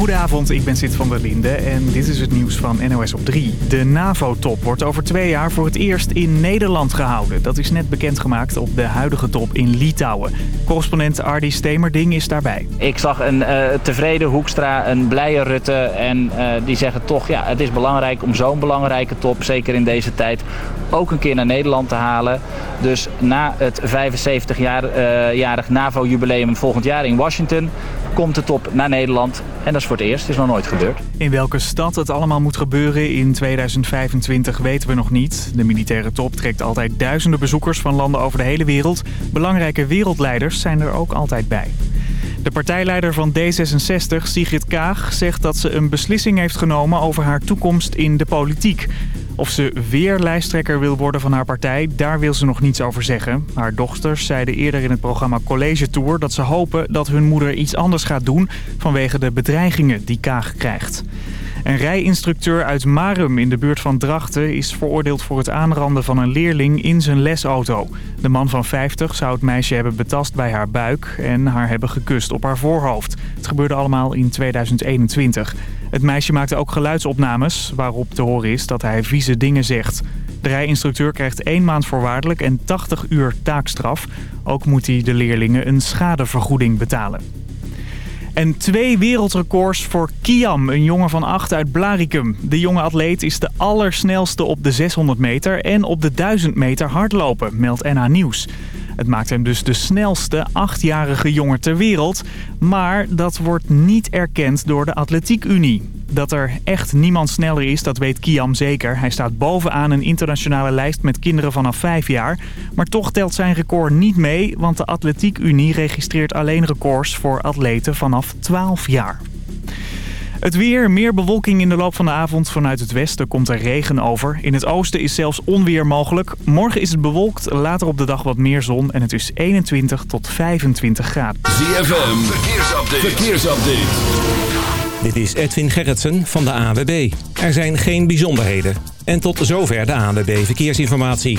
Goedenavond, ik ben Sid van der Linde en dit is het nieuws van NOS op 3. De NAVO-top wordt over twee jaar voor het eerst in Nederland gehouden. Dat is net bekendgemaakt op de huidige top in Litouwen. Correspondent Ardi Stemerding is daarbij. Ik zag een uh, tevreden Hoekstra, een blije Rutte en uh, die zeggen toch... ja, het is belangrijk om zo'n belangrijke top, zeker in deze tijd... ook een keer naar Nederland te halen. Dus na het 75-jarig uh, NAVO-jubileum volgend jaar in Washington... komt de top naar Nederland en dat is voor het eerst. Is nog nooit gebeurd. In welke stad het allemaal moet gebeuren in 2025 weten we nog niet. De militaire top trekt altijd duizenden bezoekers van landen over de hele wereld. Belangrijke wereldleiders zijn er ook altijd bij. De partijleider van D66, Sigrid Kaag, zegt dat ze een beslissing heeft genomen over haar toekomst in de politiek. Of ze weer lijsttrekker wil worden van haar partij, daar wil ze nog niets over zeggen. Haar dochters zeiden eerder in het programma College Tour dat ze hopen dat hun moeder iets anders gaat doen vanwege de bedreigingen die Kaag krijgt. Een rijinstructeur uit Marum in de buurt van Drachten is veroordeeld voor het aanranden van een leerling in zijn lesauto. De man van 50 zou het meisje hebben betast bij haar buik en haar hebben gekust op haar voorhoofd. Het gebeurde allemaal in 2021. Het meisje maakte ook geluidsopnames waarop te horen is dat hij vieze dingen zegt. De rijinstructeur krijgt één maand voorwaardelijk en 80 uur taakstraf. Ook moet hij de leerlingen een schadevergoeding betalen. En twee wereldrecords voor Kiam, een jongen van 8 uit Blaricum. De jonge atleet is de allersnelste op de 600 meter en op de 1000 meter hardlopen, meldt NH Nieuws. Het maakt hem dus de snelste achtjarige jongen ter wereld. Maar dat wordt niet erkend door de Atletiek Unie. Dat er echt niemand sneller is, dat weet Kiam zeker. Hij staat bovenaan een internationale lijst met kinderen vanaf 5 jaar. Maar toch telt zijn record niet mee, want de Atletiek Unie registreert alleen records voor atleten vanaf 12 jaar. Het weer, meer bewolking in de loop van de avond. Vanuit het westen komt er regen over. In het oosten is zelfs onweer mogelijk. Morgen is het bewolkt, later op de dag wat meer zon. En het is 21 tot 25 graden. ZFM, verkeersupdate. verkeersupdate. Dit is Edwin Gerritsen van de AWB. Er zijn geen bijzonderheden. En tot zover de ANWB Verkeersinformatie.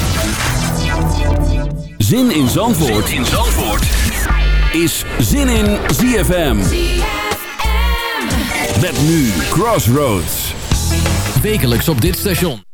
Zin in Zandvoort, zin in Zandvoort. is Zin in ZFM. Met nu Crossroads. Wekelijks op dit station.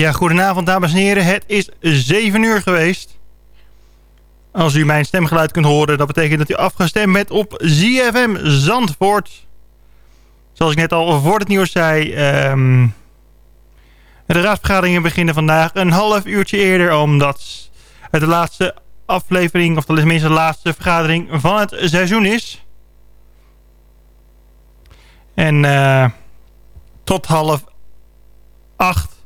Ja, goedenavond dames en heren. Het is 7 uur geweest. Als u mijn stemgeluid kunt horen, dat betekent dat u afgestemd bent op ZFM Zandvoort. Zoals ik net al voor het nieuws zei... Um, de raadsvergaderingen beginnen vandaag een half uurtje eerder... omdat het de laatste aflevering, of tenminste de laatste vergadering van het seizoen is. En uh, tot half acht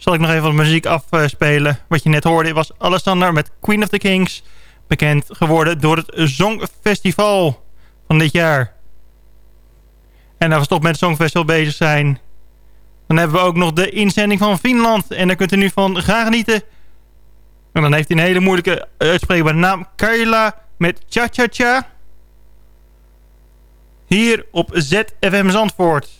zal ik nog even wat muziek afspelen. Wat je net hoorde was Alexander met Queen of the Kings. Bekend geworden door het Songfestival van dit jaar. En als we toch met het Songfestival bezig zijn... dan hebben we ook nog de inzending van Finland. En daar kunt u nu van gaan genieten. En dan heeft hij een hele moeilijke uitspreekbare naam. Kaila met Cha Cha Cha. Hier op ZFM Zandvoort.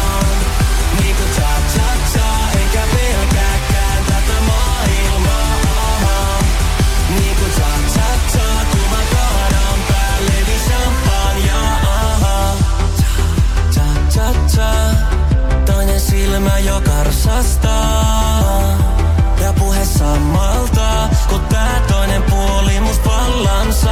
kylmä jo karsastaa Ja puhe samalta Kun tää toinen puoli must vallansa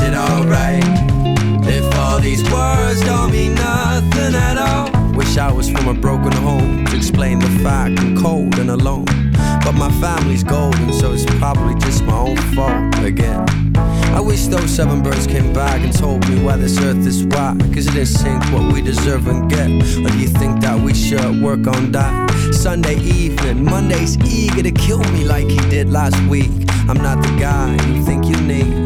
alright. If all these words don't mean nothing at all, wish I was from a broken home to explain the fact I'm cold and alone. But my family's golden, so it's probably just my own fault again. I wish those seven birds came back and told me why this earth is whack. Cause it didn't sink what we deserve and get. Or do you think that we should work on that? Sunday evening, Monday's eager to kill me like he did last week. I'm not the guy you think you need.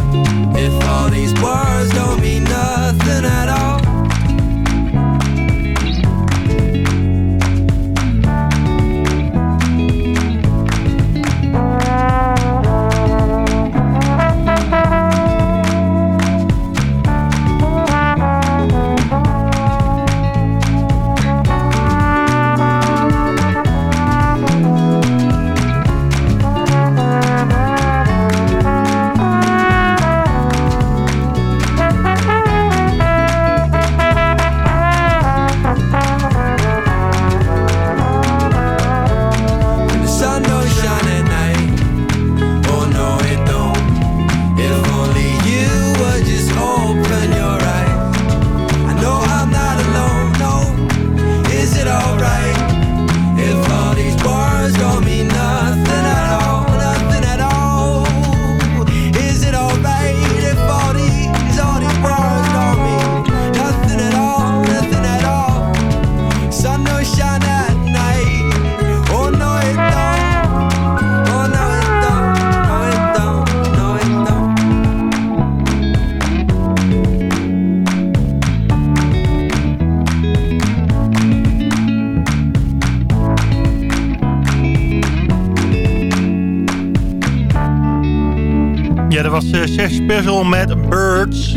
uh, Special met Birds.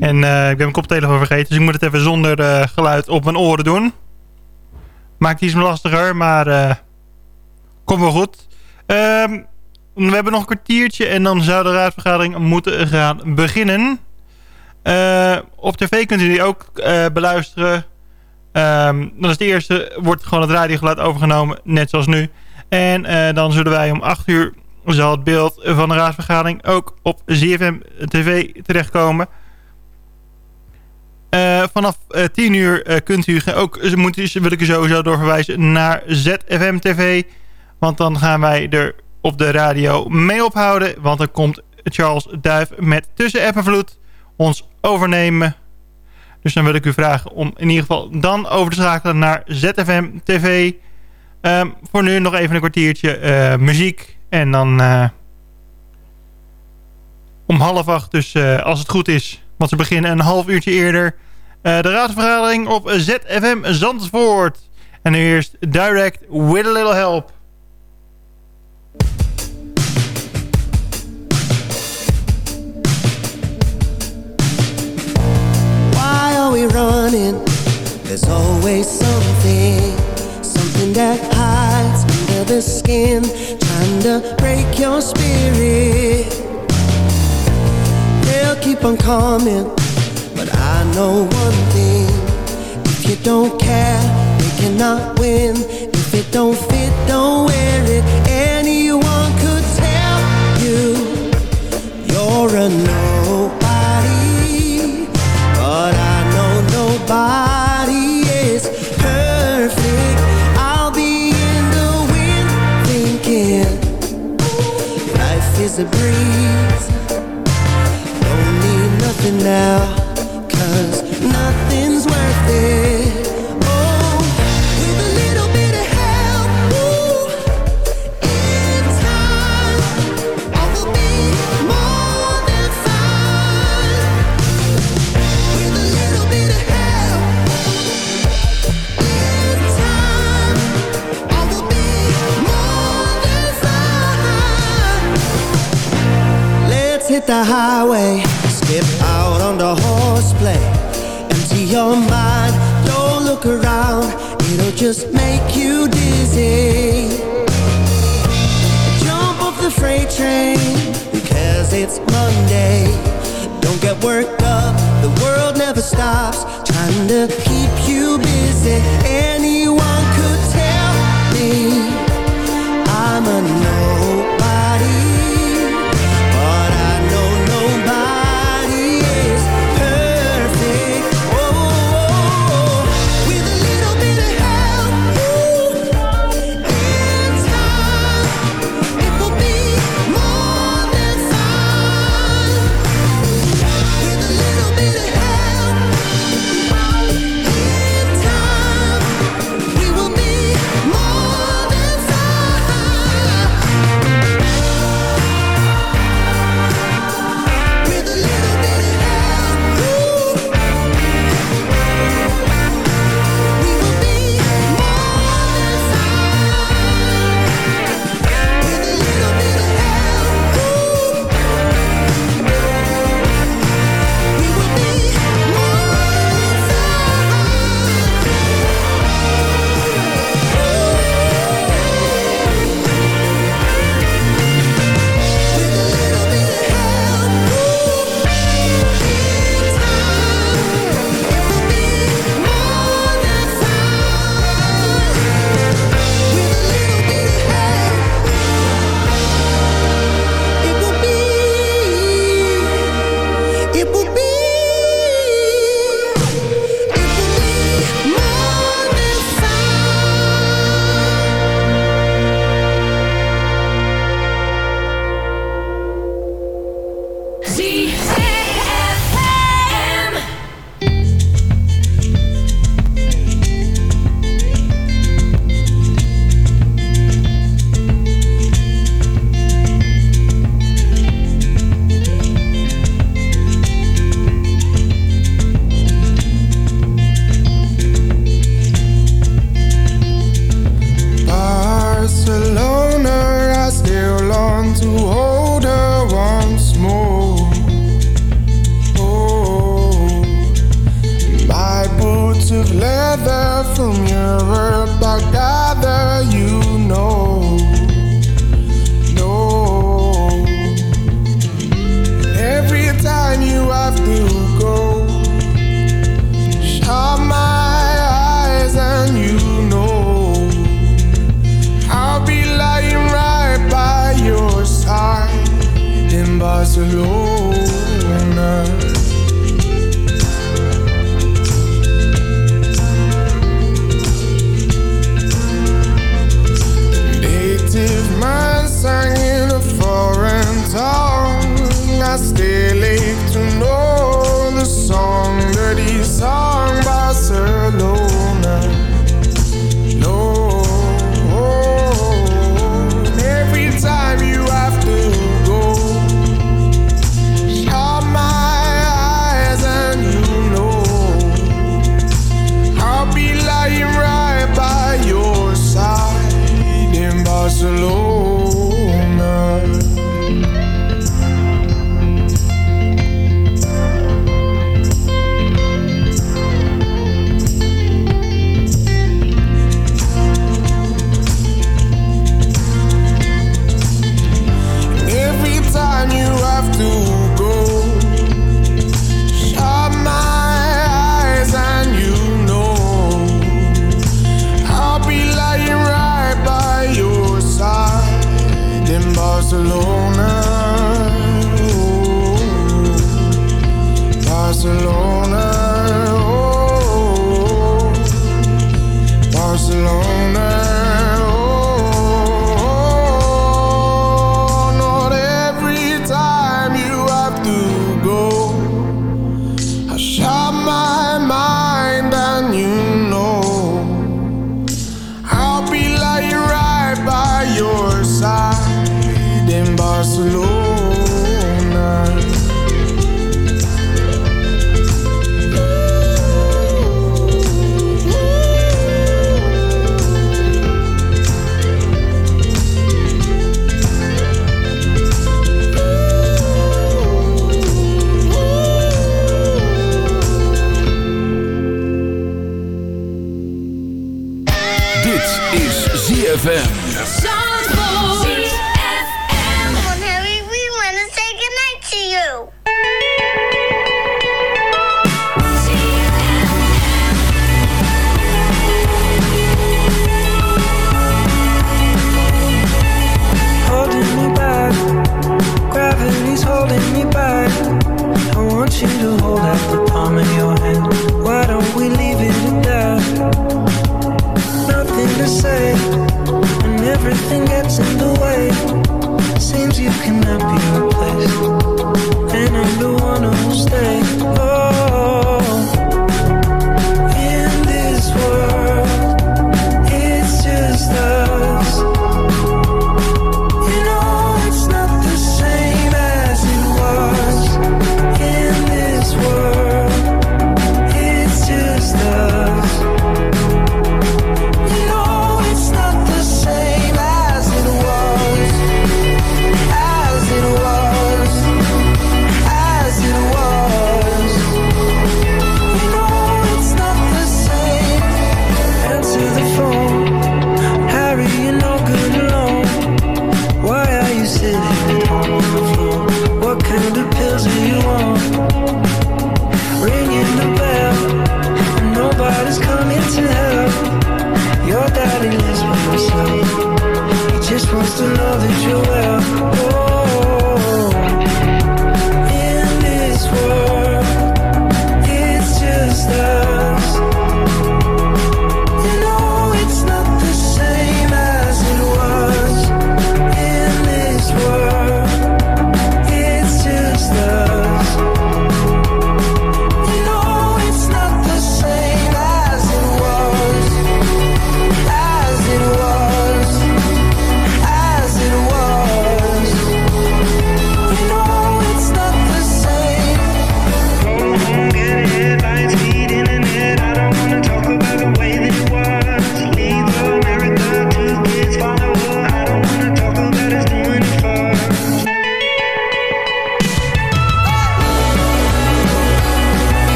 En eh, ik ben mijn koptelefoon vergeten, dus ik moet het even zonder eh, geluid op mijn oren doen. Maakt iets lastiger, maar eh komt wel goed. Ehm, we hebben nog een kwartiertje en dan zou de raadsvergadering moeten gaan beginnen. Op tv kunt u die ook beluisteren. Ehm, dan is de eerste, wordt gewoon het radiogeluid overgenomen, net zoals nu. En dan zullen wij om 8 uur, zal het beeld van de raadsvergadering ook op ZFM TV terechtkomen. Eh, vanaf eh, 10 uur eh, kunt u ook, moet u, wil ik u sowieso doorverwijzen naar ZFM TV. Want dan gaan wij er op de radio mee ophouden. Want dan komt Charles Duif met Tussen App en Vloed ons overnemen. Dus dan wil ik u vragen om in ieder geval dan over te schakelen naar ZFM TV. Ehm, voor nu nog even een kwartiertje eh, muziek. En dan eh, om half acht, dus eh, als het goed is. Want ze beginnen een half uurtje eerder. eh, de raadsvergadering op ZFM Zandvoort. En nu eerst Direct With A Little Help. Why are we running? There's always something, something that under the skin, trying to break your spirit. They'll keep on coming, but I know one thing. If you don't care, they cannot win. If it don't fit, don't wear it. Anyone could tell you you're a nobody, but I know nobody a breeze. Don't need nothing now, hit the highway. Skip out on the horseplay. Empty your mind. Don't look around. It'll just make you dizzy. Jump off the freight train Because it's Monday. Don't get worked up. The world never stops. Trying to keep you busy. Anyone could tell me I'm a lose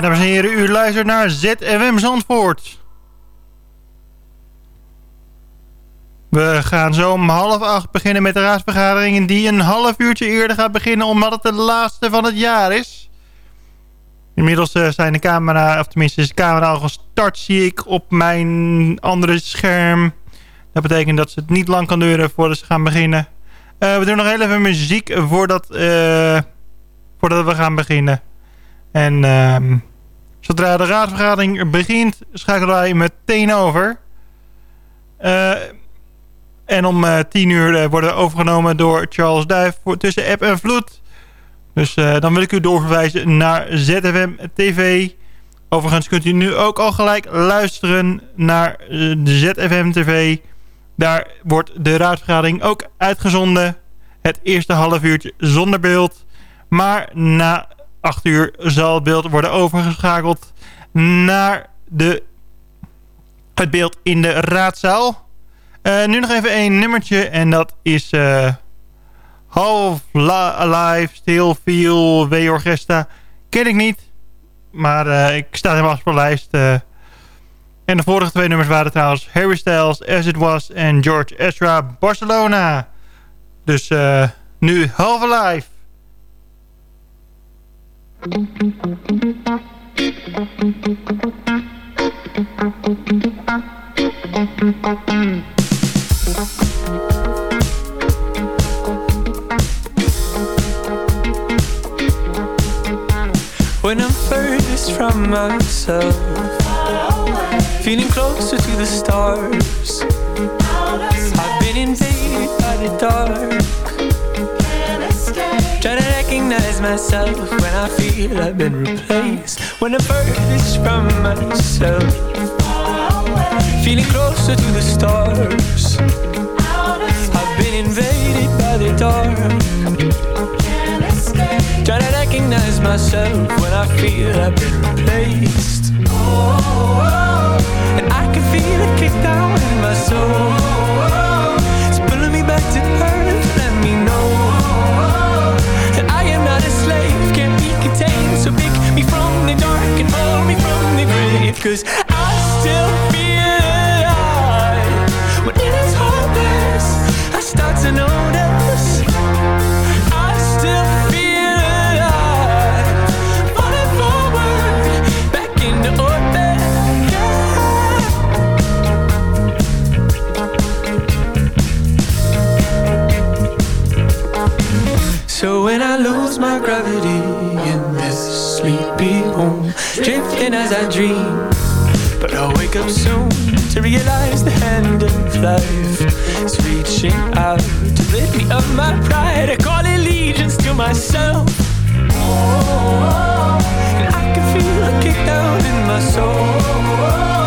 dames en heren, u luistert naar ZFM Zandvoort. We gaan zo om half acht beginnen met de raadsvergadering... die een half uurtje eerder gaat beginnen... omdat het de laatste van het jaar is. Inmiddels uh, zijn de camera, of tenminste is de camera al gestart... zie ik op mijn andere scherm. Dat betekent dat het niet lang kan duren voordat ze gaan beginnen. Uh, we doen nog heel even muziek voordat, uh, voordat we gaan beginnen. En... Uh, Zodra de raadsvergadering begint, schakelen wij meteen over. Uh, en om uh, tien uur uh, worden overgenomen door Charles Duif voor, tussen app en vloed. Dus dan wil ik u doorverwijzen naar ZFM TV. Overigens kunt u nu ook al gelijk luisteren naar de ZFM TV. Daar wordt de raadsvergadering ook uitgezonden. Het eerste half uurtje zonder beeld. Maar na 8 uur zal het beeld worden overgeschakeld naar de, het beeld in de raadzaal. Uh, nu nog even één nummertje en dat is uh, Half Alive, Still Feel, W Orchestra. Ken ik niet, maar uh, ik sta helemaal op de lijst. en de vorige twee nummers waren trouwens Harry Styles, As It Was en George Ezra, Barcelona. Dus nu Half Alive. When I'm furthest from myself Feeling closer to the stars. I've been invaded by the dark recognize myself when I feel I've been replaced. When I'm furthest from myself. Feeling closer to the stars. I've been invaded by the dark. Trying to recognize myself when I feel I've been replaced. And I can feel it kick down in my soul. It's pulling me back to earth, the dark and hold me from the grave. Cause I still feel alive. When it is hopeless, I start to notice. Dream, but I'll wake up soon to realize the hand of life is reaching out to rid me of my pride. I call allegiance to myself. And I can feel a kick down in my soul.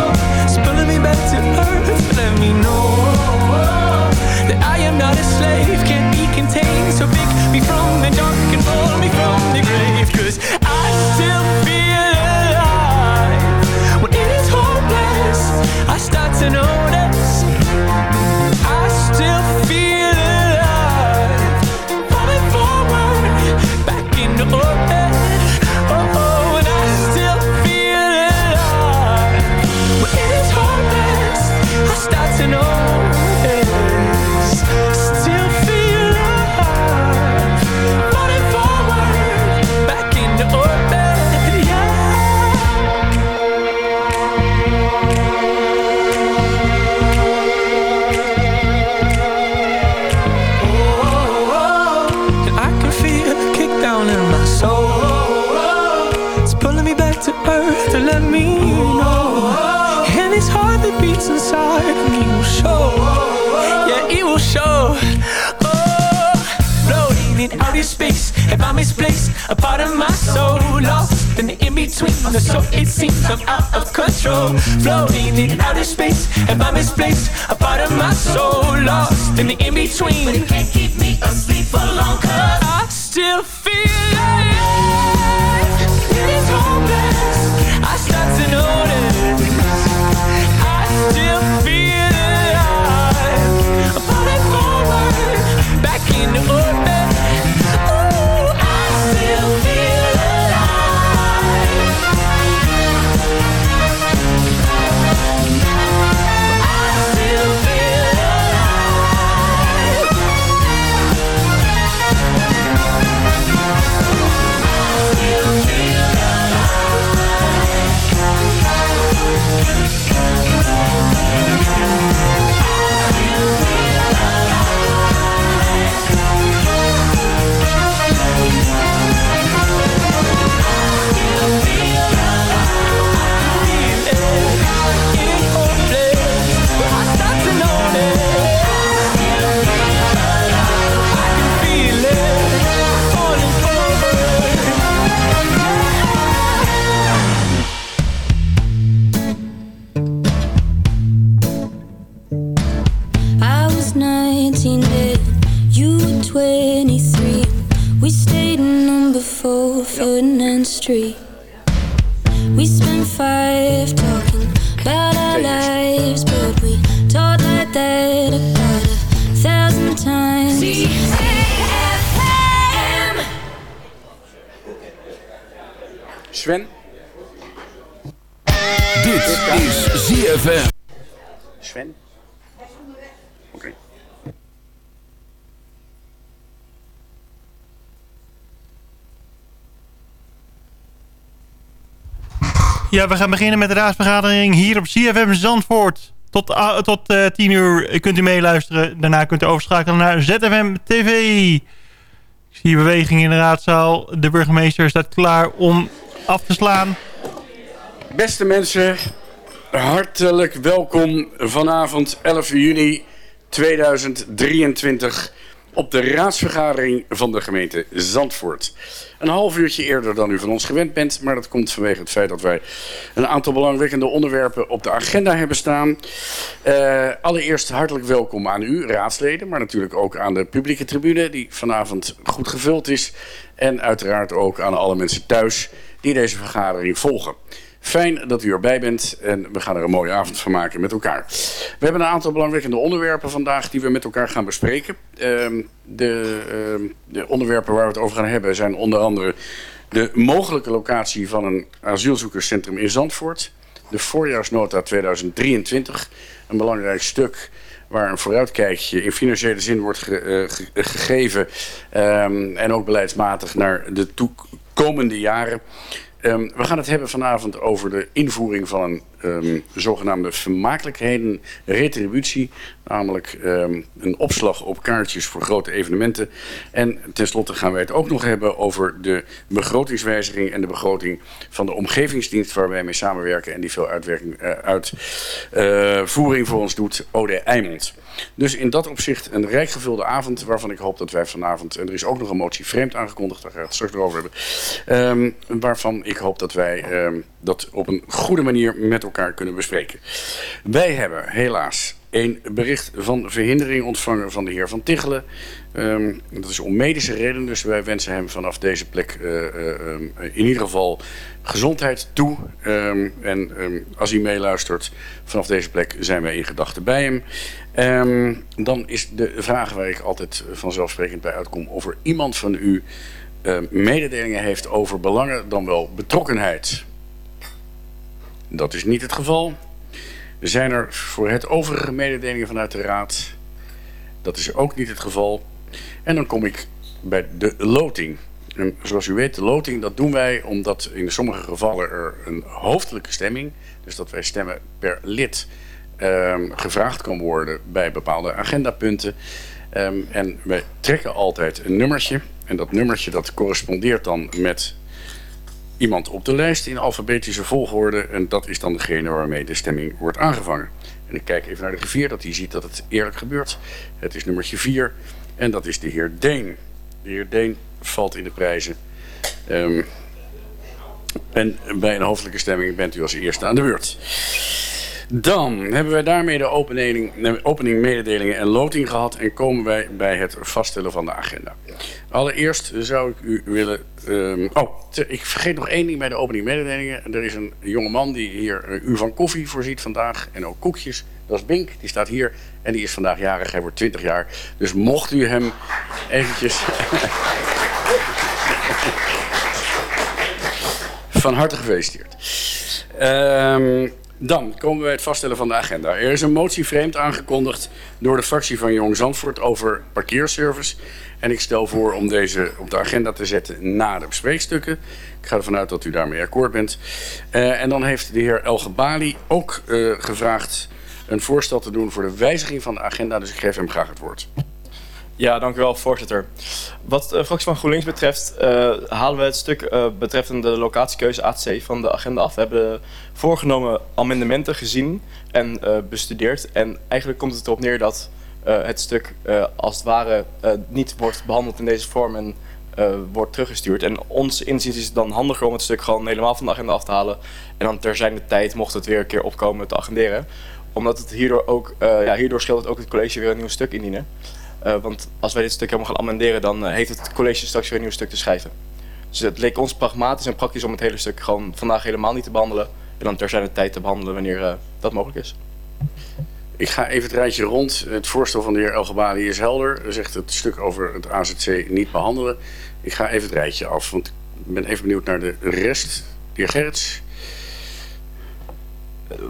Ja, we gaan beginnen met de raadsvergadering hier op CFM Zandvoort. Tot, ah, tot eh 10 uur kunt u meeluisteren. Daarna kunt u overschakelen naar ZFM TV. Ik zie beweging in de raadzaal. De burgemeester staat klaar om af te slaan. Beste mensen, hartelijk welkom vanavond 11 juni 2023 op de raadsvergadering van de gemeente Zandvoort. Een half uurtje eerder dan u van ons gewend bent, maar dat komt vanwege het feit dat wij een aantal belangwekkende onderwerpen op de agenda hebben staan. Eh, allereerst hartelijk welkom aan u, raadsleden, maar natuurlijk ook aan de publieke tribune die vanavond goed gevuld is. En uiteraard ook aan alle mensen thuis die deze vergadering volgen. Fijn dat u erbij bent en we gaan er een mooie avond van maken met elkaar. We hebben een aantal belangwekkende onderwerpen vandaag die we met elkaar gaan bespreken. Ehm, de, ehm, de onderwerpen waar we het over gaan hebben zijn onder andere de mogelijke locatie van een asielzoekerscentrum in Zandvoort. De voorjaarsnota 2023, een belangrijk stuk waar een vooruitkijkje in financiële zin wordt eh, ge- gegeven ehm, en ook beleidsmatig naar de toekomende jaren. Ehm, we gaan het hebben vanavond over de invoering van een ehm, zogenaamde vermakelijkheden retributie. Namelijk ehm, een opslag op kaartjes voor grote evenementen. En tenslotte gaan wij het ook nog hebben over de begrotingswijziging en de begroting van de omgevingsdienst waar wij mee samenwerken en die veel uitwerking, eh, uitvoering voor ons doet, Ode Eimond. Dus in dat opzicht een rijk gevulde avond waarvan ik hoop dat wij vanavond, en er is ook nog een motie vreemd aangekondigd, daar ga ik het straks over hebben, ehm, waarvan ik hoop dat wij dat op een goede manier met elkaar kunnen bespreken. Wij hebben helaas een bericht van verhindering ontvangen van de heer Van Tichelen. Ehm, dat is om medische redenen, dus wij wensen hem vanaf deze plek eh, eh, ehm, in ieder geval gezondheid toe. Ehm, en als hij meeluistert, vanaf deze plek zijn wij in gedachten bij hem. Dan is de vraag waar ik altijd vanzelfsprekend bij uitkom... of er iemand van u mededelingen heeft over belangen dan wel betrokkenheid. Dat is niet het geval. Zijn er voor het overige mededelingen vanuit de Raad? Dat is ook niet het geval. En dan kom ik bij de loting. En zoals u weet, de loting, dat doen wij omdat in sommige gevallen er een hoofdelijke stemming, dus dat wij stemmen per lid, ehm, gevraagd kan worden bij bepaalde agendapunten. Ehm, en wij trekken altijd een nummertje. En dat nummertje dat correspondeert dan met iemand op de lijst in alfabetische volgorde. En dat is dan degene waarmee de stemming wordt aangevangen. En ik kijk even naar de griffier, dat hij ziet dat het eerlijk gebeurt. Het is nummertje 4 en dat is de heer Deen. De heer Deen valt in de prijzen. Ehm, en bij een hoofdelijke stemming bent u als eerste aan de beurt. Dan hebben wij daarmee de opening, de opening, mededelingen en loting gehad en komen wij bij het vaststellen van de agenda. Allereerst zou ik u willen. Ehm, oh, ik vergeet nog één ding bij de opening mededelingen. Er is een jonge man die hier een uur van koffie voorziet vandaag en ook koekjes. Dat is Bink, die staat hier en die is vandaag jarig. Hij wordt 20 jaar. Dus mocht u hem eventjes. Van harte gefeliciteerd. Ehm, dan komen we bij het vaststellen van de agenda. Er is een motie vreemd aangekondigd door de fractie van Jong Zandvoort over parkeerservice. En ik stel voor om deze op de agenda te zetten na de bespreekstukken. Ik ga ervan uit dat u daarmee akkoord bent. Eh, en dan heeft de heer El Gebali ook eh, gevraagd een voorstel te doen voor de wijziging van de agenda. Dus ik geef hem graag het woord. Ja, dank u wel, voorzitter. Wat de fractie van GroenLinks betreft, eh, halen we het stuk eh, betreffende de locatiekeuze ATC van de agenda af. We hebben voorgenomen amendementen gezien en eh, bestudeerd. En eigenlijk komt het erop neer dat eh, het stuk eh, als het ware eh, niet wordt behandeld in deze vorm en eh, wordt teruggestuurd. En ons inziens is het dan handiger om het stuk gewoon helemaal van de agenda af te halen. En dan ter zijn de tijd, mocht het weer een keer opkomen, te agenderen. Omdat het hierdoor ook, eh, ja, hierdoor scheelt het ook het college weer een nieuw stuk indienen. Eh, want als wij dit stuk helemaal gaan amenderen, dan eh, heeft het college straks weer een nieuw stuk te schrijven. Dus het leek ons pragmatisch en praktisch om het hele stuk gewoon vandaag helemaal niet te behandelen. En dan ter zijn de tijd te behandelen wanneer eh, dat mogelijk is. Ik ga even het rijtje rond. Het voorstel van de heer Elgebali is helder. Er zegt het stuk over het AZC niet behandelen. Ik ga even het rijtje af, want ik ben even benieuwd naar de rest. De heer Gerrits,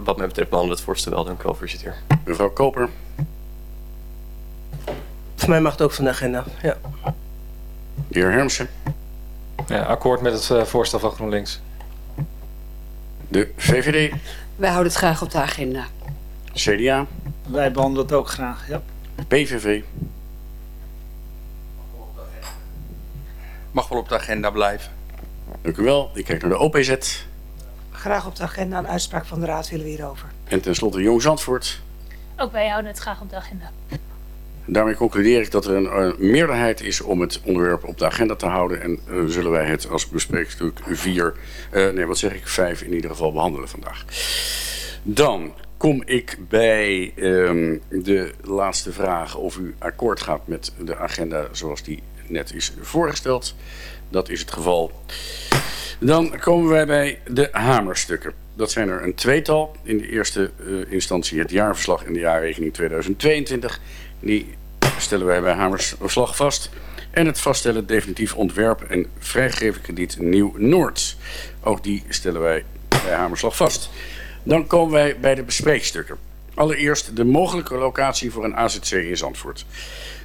Wat mij betreft behandelen het voorstel wel, dank u wel, voorzitter. mevrouw Koper, Voor mij mag het ook van de agenda. Ja. de heer Hermsen, Ja, akkoord met het eh, voorstel van GroenLinks. de VVD, Wij houden het graag op de agenda. CDA, Wij behandelen het ook graag, ja. PVV, Mag wel op de agenda blijven. dank u wel. Ik kijk naar de OPZ Graag op de agenda een uitspraak van de raad willen we hierover. en tenslotte Jong Zandvoort. Ook wij houden het graag op de agenda. Daarmee concludeer ik dat er een eh, meerderheid is om het onderwerp op de agenda te houden. En eh, zullen wij het als bespreekstuk 4, nee wat zeg ik, 5 in ieder geval behandelen vandaag. Dan kom ik bij ehm, de laatste vraag of u akkoord gaat met de agenda zoals die net is voorgesteld. Dat is het geval. Dan komen wij bij de hamerstukken. Dat zijn er een tweetal. In de eerste instantie het jaarverslag en de jaarrekening 2022. Die stellen wij bij Hamerslag vast. En het vaststellen definitief ontwerp en vrijgegeven krediet Nieuw-Noord. Ook die stellen wij bij Hamerslag vast. Dan komen wij bij de bespreekstukken. Allereerst de mogelijke locatie voor een AZC in Zandvoort.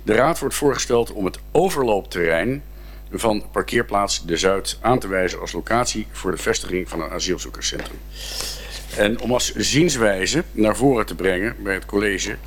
De raad wordt voorgesteld om het overloopterrein van parkeerplaats De Zuid aan te wijzen als locatie voor de vestiging van een asielzoekerscentrum. En om als zienswijze naar voren te brengen bij het college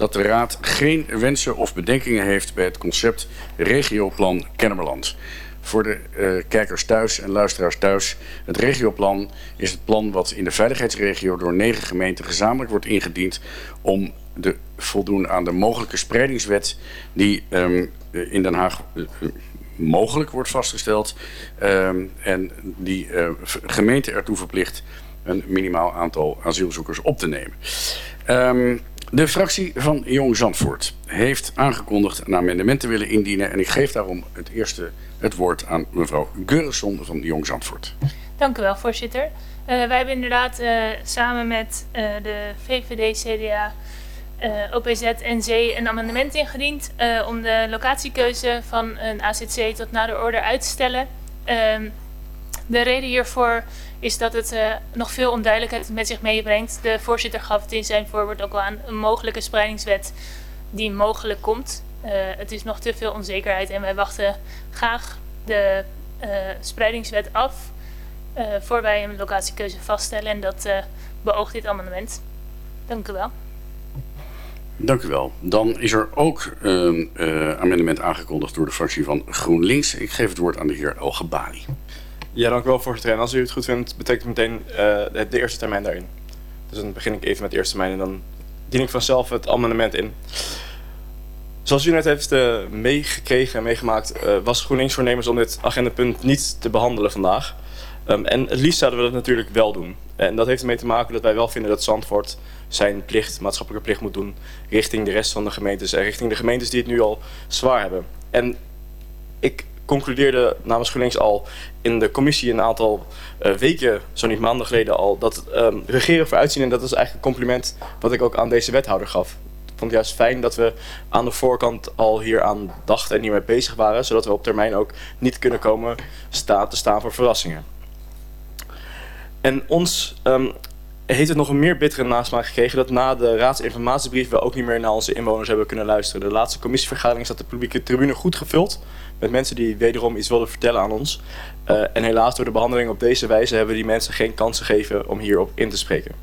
dat de Raad geen wensen of bedenkingen heeft bij het concept Regioplan Kennemerland. Voor de uh, kijkers thuis en luisteraars thuis, het regioplan is het plan wat in de veiligheidsregio door negen gemeenten gezamenlijk wordt ingediend om te voldoen aan de mogelijke spreidingswet die um, in Den Haag uh, mogelijk wordt vastgesteld um, en die uh, gemeente ertoe verplicht een minimaal aantal asielzoekers op te nemen. Um, de fractie van Jong Zandvoort heeft aangekondigd een amendement te willen indienen. En ik geef daarom het eerste het woord aan mevrouw Geurisson van Jong Zandvoort. Dank u wel, voorzitter. Uh, wij hebben inderdaad uh, samen met uh, de VVD, CDA, OPZ en Z een amendement ingediend om de locatiekeuze van een AZC tot nader orde uit te stellen. Ehm, de reden hiervoor is dat het uh, nog veel onduidelijkheid met zich meebrengt. De voorzitter gaf het in zijn voorwoord ook al aan een mogelijke spreidingswet die mogelijk komt. Uh, het is nog te veel onzekerheid en wij wachten graag de uh, spreidingswet af voor wij een locatiekeuze vaststellen. En dat beoogt dit amendement. Dank u wel. Dank u wel. Dan is er ook een amendement aangekondigd door de fractie van GroenLinks. Ik geef het woord aan de heer El Gabali. Ja, dank u wel voorzitter. En als u het goed vindt, betekent meteen uh, de eerste termijn daarin. Dus dan begin ik even met de eerste termijn en dan dien ik vanzelf het amendement in. Zoals u net heeft uh, meegekregen en meegemaakt, uh, was GroenLinks voornemens om dit agendapunt niet te behandelen vandaag. Um, en het liefst zouden we dat natuurlijk wel doen. En dat heeft ermee te maken dat wij wel vinden dat Zandvoort zijn plicht, maatschappelijke plicht moet doen richting de rest van de gemeentes en richting de gemeentes die het nu al zwaar hebben. En ik concludeerde namens GroenLinks al in de commissie een aantal uh, weken, zo niet maanden geleden al, dat um, regeren vooruitzien. En dat is eigenlijk een compliment wat ik ook aan deze wethouder gaf. Ik vond het juist fijn dat we aan de voorkant al hier aan dachten en hiermee bezig waren. Zodat we op termijn ook niet kunnen komen staan te staan voor verrassingen. En ons um, heeft het nog een meer bittere nasmaak gekregen dat na de raadsinformatiebrief we ook niet meer naar onze inwoners hebben kunnen luisteren. De laatste commissievergadering zat de publieke tribune goed gevuld met mensen die wederom iets wilden vertellen aan ons. Uh, en helaas door de behandeling op deze wijze hebben we die mensen geen kans gegeven om hierop in te spreken.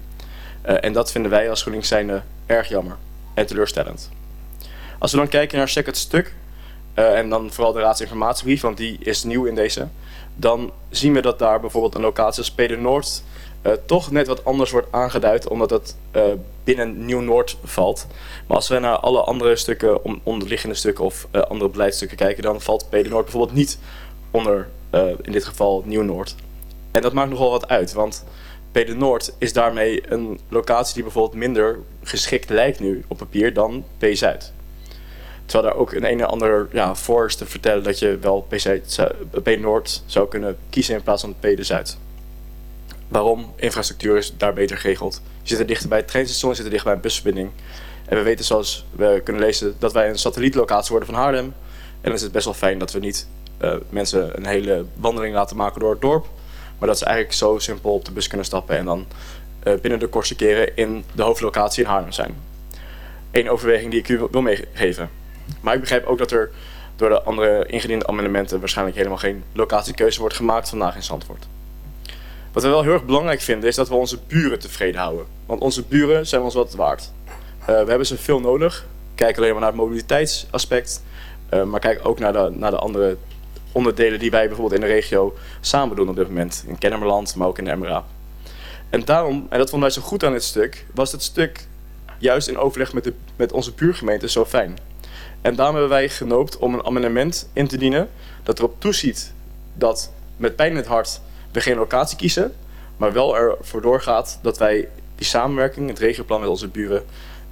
Uh, en dat vinden wij als GroenLinks zijnde erg jammer en teleurstellend. Als we dan kijken naar second stuk, uh, en dan vooral de raadsinformatiebrief, want die is nieuw in deze, dan zien we dat daar bijvoorbeeld een locatie als Peder Noord uh, toch net wat anders wordt aangeduid, omdat het uh, binnen Nieuw-Noord valt. Maar als we naar alle andere stukken, on onderliggende stukken of uh, andere beleidstukken kijken, dan valt Peder Noord bijvoorbeeld niet onder, in dit geval Nieuw-Noord. En dat maakt nogal wat uit, want Peder Noord is daarmee een locatie die bijvoorbeeld minder geschikt lijkt nu op papier dan P-Zuid. Terwijl daar ook een een en ander ja, voor is te vertellen dat je wel P-Noord zou kunnen kiezen in plaats van P-Zuid. Waarom? Infrastructuur is daar beter geregeld. Je zit er dichter bij het treinstation, je zit er dichter bij een busverbinding. En we weten zoals we kunnen lezen dat wij een satellietlocatie worden van Haarlem. En dan is het best wel fijn dat we niet uh, mensen een hele wandeling laten maken door het dorp. Maar dat ze eigenlijk zo simpel op de bus kunnen stappen en dan uh, binnen de kortste keren in de hoofdlocatie in Haarlem zijn. Eén overweging die ik u wil meegeven. Maar ik begrijp ook dat er door de andere ingediende amendementen waarschijnlijk helemaal geen locatiekeuze wordt gemaakt vandaag in Zandvoort. Wat we wel heel erg belangrijk vinden is dat we onze buren tevreden houden. Want onze buren zijn ons wat waard. Uh, we hebben ze veel nodig. Kijk alleen maar naar het mobiliteitsaspect. Uh, maar kijk ook naar de, naar de andere onderdelen die wij bijvoorbeeld in de regio samen doen op dit moment. In Kennemerland, maar ook in de MRA. En daarom, en dat vonden wij zo goed aan dit stuk, was het stuk juist in overleg met, de, met onze buurgemeente zo fijn. En daarom hebben wij genoopt om een amendement in te dienen dat erop toeziet dat met pijn in het hart we geen locatie kiezen, maar wel ervoor doorgaat dat wij die samenwerking, het regioplan met onze buren,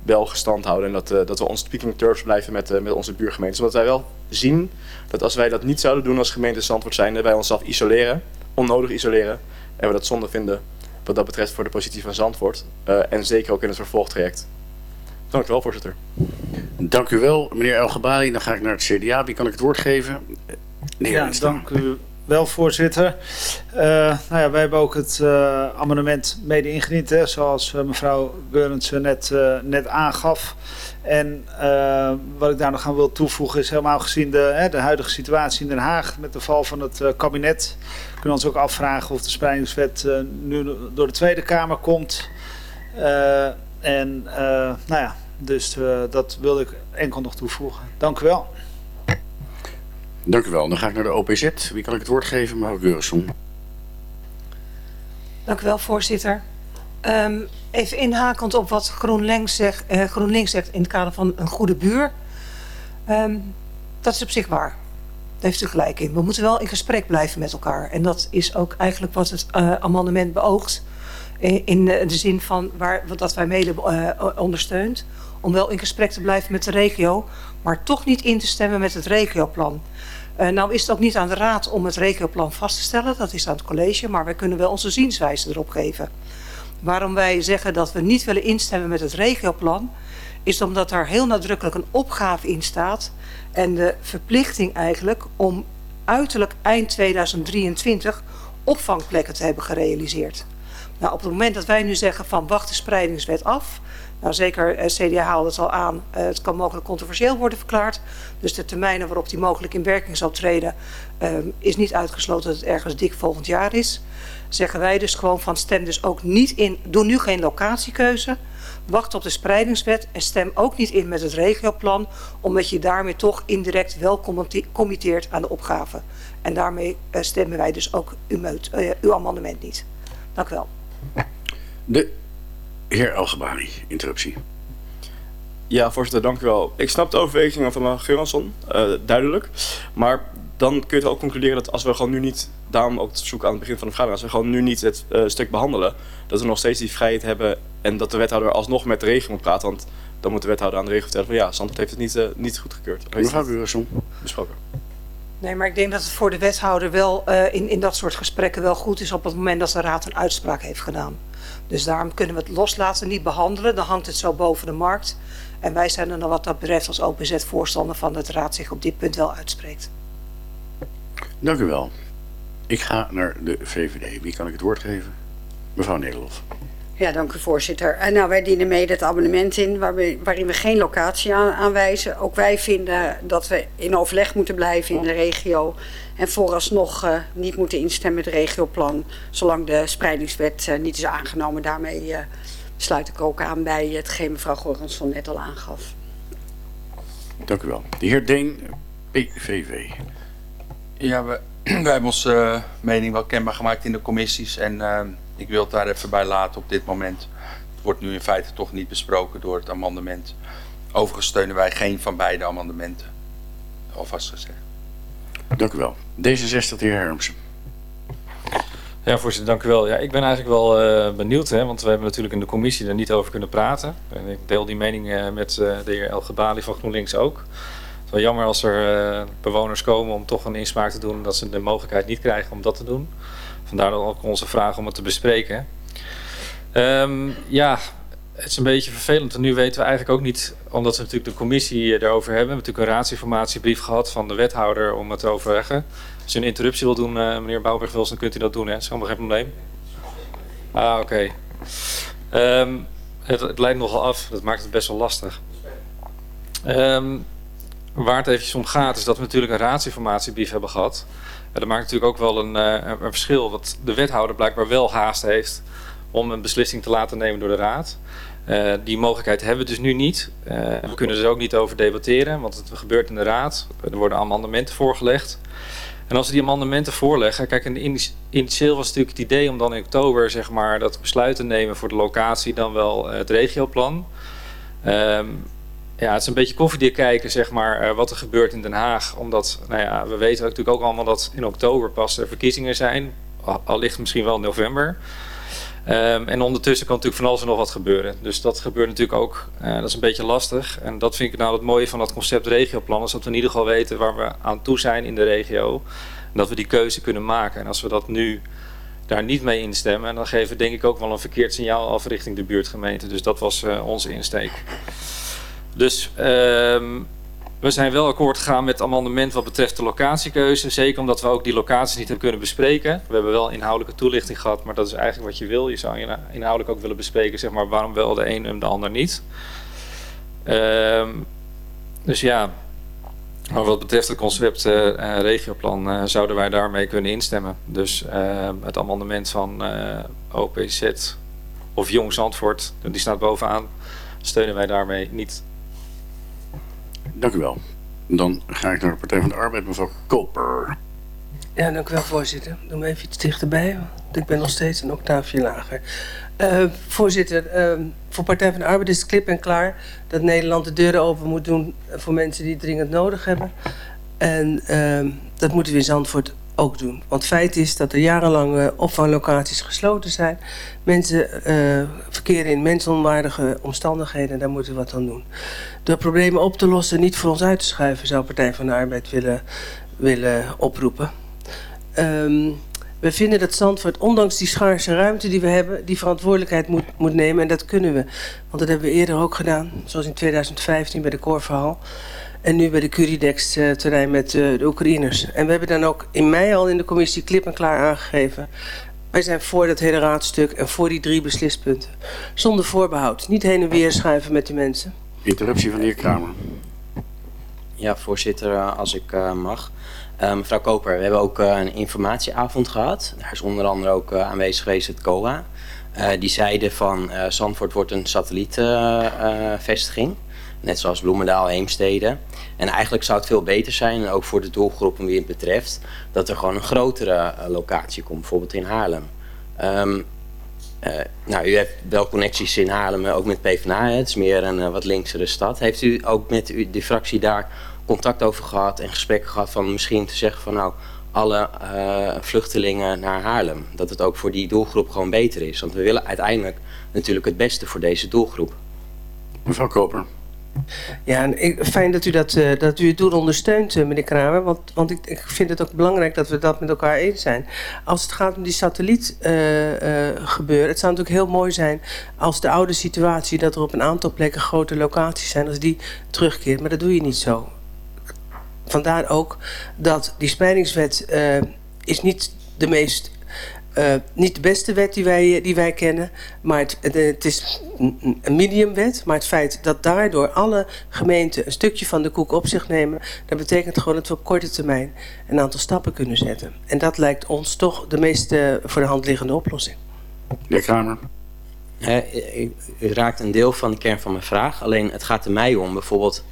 wel gestand houden. En dat, eh, dat we on speaking terms blijven met, eh, met onze buurgemeentes. Omdat wij wel zien dat als wij dat niet zouden doen als gemeente Zandvoort zijn, dat wij onszelf isoleren, onnodig isoleren. En we dat zonde vinden wat dat betreft voor de positie van Zandvoort. Eh, en zeker ook in het vervolgtraject. Dank u wel, voorzitter. Dank u wel, meneer Elgebali. Dan ga ik naar het CDA. Wie kan ik het woord geven? Nee, ja, dank u wel, voorzitter. Uh, nou ja, wij hebben ook het uh, amendement mede ingediend, hè, zoals uh, mevrouw Geurentsen net, net aangaf. En wat ik daar nog aan wil toevoegen is helemaal gezien de, hè, de huidige situatie in Den Haag met de val van het kabinet. We kunnen ons ook afvragen of de spreidingswet nu door de Tweede Kamer komt. en nou ja, dus dat wil ik enkel nog toevoegen. Dank u wel. Dank u wel. Dan ga ik naar de OPZ. Wie kan ik het woord geven? Mevrouw Geurson. Dank u wel, voorzitter. Um, even inhakend op wat GroenLinks zegt, uh, GroenLinks zegt in het kader van een goede buur. Um, dat is op zich waar. Daar heeft u gelijk in. We moeten wel in gesprek blijven met elkaar. En dat is ook eigenlijk wat het uh, amendement beoogt. In de zin van waar, dat wij mede uh, ondersteunt. Om wel in gesprek te blijven met de regio. Maar toch niet in te stemmen met het regioplan. Uh, nou is het ook niet aan de raad om het regioplan vast te stellen. Dat is aan het college. Maar wij kunnen wel onze zienswijze erop geven. Waarom wij zeggen dat we niet willen instemmen met het regioplan... is omdat daar heel nadrukkelijk een opgave in staat... en de verplichting eigenlijk om uiterlijk eind 2023 opvangplekken te hebben gerealiseerd. Nou, op het moment dat wij nu zeggen van wacht de spreidingswet af... Nou, zeker eh, CDA haalde het al aan. Uh, het kan mogelijk controversieel worden verklaard. Dus de termijnen waarop die mogelijk in werking zal treden... Uh, is niet uitgesloten dat het ergens dik volgend jaar is. Zeggen wij dus gewoon van stem dus ook niet in... Doe nu geen locatiekeuze. Wacht op de spreidingswet en stem ook niet in met het regioplan... omdat je daarmee toch indirect wel committeert aan de opgave. En daarmee stemmen wij dus ook uw, uw amendement niet. Dank u wel. De Heer Algebari, interruptie. Ja, voorzitter, dank u wel. Ik snap de overwegingen van mevrouw Geuransson, uh, duidelijk. Maar dan kun je ook concluderen dat als we gewoon nu niet, daarom ook zoeken aan het begin van de vergadering, als we gewoon nu niet het uh, stuk behandelen, dat we nog steeds die vrijheid hebben en dat de wethouder alsnog met de regio moet praten. Want dan moet de wethouder aan de regio vertellen van ja, Zandvoort heeft het niet, uh, niet goedgekeurd. Mevrouw Geuransson. Besproken. Nee, maar ik denk dat het voor de wethouder wel uh, in, in dat soort gesprekken wel goed is op het moment dat de raad een uitspraak heeft gedaan. Dus daarom kunnen we het loslaten, niet behandelen. Dan hangt het zo boven de markt. En wij zijn er dan wat dat betreft als OPZ voorstander van dat de raad zich op dit punt wel uitspreekt. Dank u wel. Ik ga naar de VVD. Wie kan ik het woord geven? Mevrouw Nederlof. Ja, dank u voorzitter. En nou, wij dienen mede het abonnement in we, waarin we geen locatie aan, aanwijzen. Ook wij vinden dat we in overleg moeten blijven in de regio. En vooralsnog uh, niet moeten instemmen met het regioplan. Zolang de spreidingswet uh, niet is aangenomen. Daarmee uh, sluit ik ook aan bij hetgeen mevrouw Gorgensson net al aangaf. Dank u wel. De heer Deen, PVV. Ja, we, wij hebben onze mening wel kenbaar gemaakt in de commissies. En ik wil het daar even bij laten op dit moment. Het wordt nu in feite toch niet besproken door het amendement. Overigens steunen wij geen van beide amendementen. Alvast gezegd. Dank u wel. D66, de heer Hermsen. Ja, voorzitter, dank u wel. Ja, ik ben eigenlijk wel uh, benieuwd, hè, want we hebben natuurlijk in de commissie er niet over kunnen praten. En ik deel die mening uh, met uh, de heer El Gebali van GroenLinks ook. Het is wel jammer als er bewoners komen om toch een inspraak te doen, dat ze de mogelijkheid niet krijgen om dat te doen. Vandaar ook onze vraag om het te bespreken. Um, ja, het is een beetje vervelend. En nu weten we eigenlijk ook niet, omdat we natuurlijk de commissie erover hebben. We hebben natuurlijk een raadsinformatiebrief gehad van de wethouder om het te overleggen. Als u een interruptie wil doen, uh, meneer Bouwberg-Wils, dan kunt u dat doen. Hè? Dat is helemaal geen probleem. Ah, oké. Um, het, het nogal af. Dat maakt het best wel lastig. Um, waar het eventjes om gaat, is dat we natuurlijk een raadsinformatiebrief hebben gehad. Dat maakt natuurlijk ook wel een, uh, een verschil. Dat de wethouder blijkbaar wel haast heeft om een beslissing te laten nemen door de raad. Uh, die mogelijkheid hebben we dus nu niet. Uh, we kunnen er ook niet over debatteren, want het gebeurt in de raad. Er worden amendementen voorgelegd. En als we die amendementen voorleggen, kijk, initieel was natuurlijk het idee om dan in oktober zeg maar, dat besluit te nemen voor de locatie, dan wel het regioplan. Um, ja, het is een beetje koffiedik kijken, zeg maar, uh, wat er gebeurt in Den Haag. Omdat, nou ja, we weten natuurlijk ook allemaal dat in oktober pas er verkiezingen zijn. Al, al ligt misschien wel in november. Ehm, en ondertussen kan natuurlijk van alles en nog wat gebeuren. Dus dat gebeurt natuurlijk ook. Eh, dat is een beetje lastig. En dat vind ik nou het mooie van dat concept regioplan. Is dat we in ieder geval weten waar we aan toe zijn in de regio. En dat we die keuze kunnen maken. En als we dat nu daar niet mee instemmen, dan geven we denk ik ook wel een verkeerd signaal af richting de buurtgemeente. Dus dat was uh, onze insteek. Dus ehm, we zijn wel akkoord gegaan met amendement wat betreft de locatiekeuze. Zeker omdat we ook die locaties niet hebben kunnen bespreken. We hebben wel inhoudelijke toelichting gehad, maar dat is eigenlijk wat je wil. Je zou inhoudelijk ook willen bespreken, zeg maar, waarom wel de een en de ander niet. Um, dus ja, maar wat betreft het concept uh, uh, regioplan uh, zouden wij daarmee kunnen instemmen. Dus het amendement van OPZ of Jong Zandvoort, die staat bovenaan, steunen wij daarmee niet. Dank u wel. Dan ga ik naar de Partij van de Arbeid, mevrouw Koper. Ja, dank u wel, voorzitter. Doe me even iets dichterbij, want ik ben nog steeds een octaafje lager. Uh, voorzitter, uh, voor Partij van de Arbeid is klip en klaar dat Nederland de deuren open moet doen voor mensen die het dringend nodig hebben. En uh, dat moeten we in Zandvoort ook doen. Want feit is dat er jarenlang opvanglocaties gesloten zijn. Mensen verkeren in mensonwaardige omstandigheden. Daar moeten we wat aan doen. De problemen op te lossen, niet voor ons uit te schuiven, zou Partij van de Arbeid willen, willen oproepen. Um, we vinden dat Zandvoort, ondanks die schaarse ruimte die we hebben, die verantwoordelijkheid moet, moet nemen. En dat kunnen we. Want dat hebben we eerder ook gedaan. Zoals in 2015 bij de Koorverhaal. En nu bij de Curidex uh, terrein met uh, de Oekraïners. En we hebben dan ook in mei al in de commissie klip en klaar aangegeven. Wij zijn voor dat hele raadstuk en voor die drie beslispunten. Zonder voorbehoud. Niet heen en weer schuiven met die mensen. Interruptie van de heer Kramer. Ja, voorzitter, als ik uh, mag. Uh, mevrouw Koper, we hebben ook uh, een informatieavond gehad. Daar is onder andere ook uh, aanwezig geweest het COA. die zeiden van Zandvoort wordt een satellietvestiging. Net zoals Bloemendaal, Heemstede. En eigenlijk zou het veel beter zijn, en ook voor de doelgroepen wie het betreft, dat er gewoon een grotere locatie komt, bijvoorbeeld in Haarlem. Um, nou, u heeft wel connecties in Haarlem, ook met PvdA. Het is meer een wat linksere stad. Heeft u ook met u, de fractie daar contact over gehad en gesprekken gehad van misschien te zeggen van nou alle vluchtelingen naar Haarlem. Dat het ook voor die doelgroep gewoon beter is. Want we willen uiteindelijk natuurlijk het beste voor deze doelgroep. Mevrouw Koper. Ja, fijn dat u, dat, uh, dat u het doel ondersteunt, uh, meneer Kramer. Want, want ik, vind het ook belangrijk dat we dat met elkaar eens zijn. Als het gaat om die satelliet uh. Het zou natuurlijk heel mooi zijn als de oude situatie... dat er op een aantal plekken grote locaties zijn... als die terugkeert. Maar dat doe je niet zo vandaar ook dat die spreidingswet is niet de meest uh, niet de beste wet die wij, die wij kennen, maar het, het, het, is een mediumwet. Maar het feit dat daardoor alle gemeenten een stukje van de koek op zich nemen, dat betekent gewoon dat we op korte termijn een aantal stappen kunnen zetten. En dat lijkt ons toch de meest voor de hand liggende oplossing. Meneer Kramer. Uh, u raakt een deel van de kern van mijn vraag. Alleen het gaat er mij om bijvoorbeeld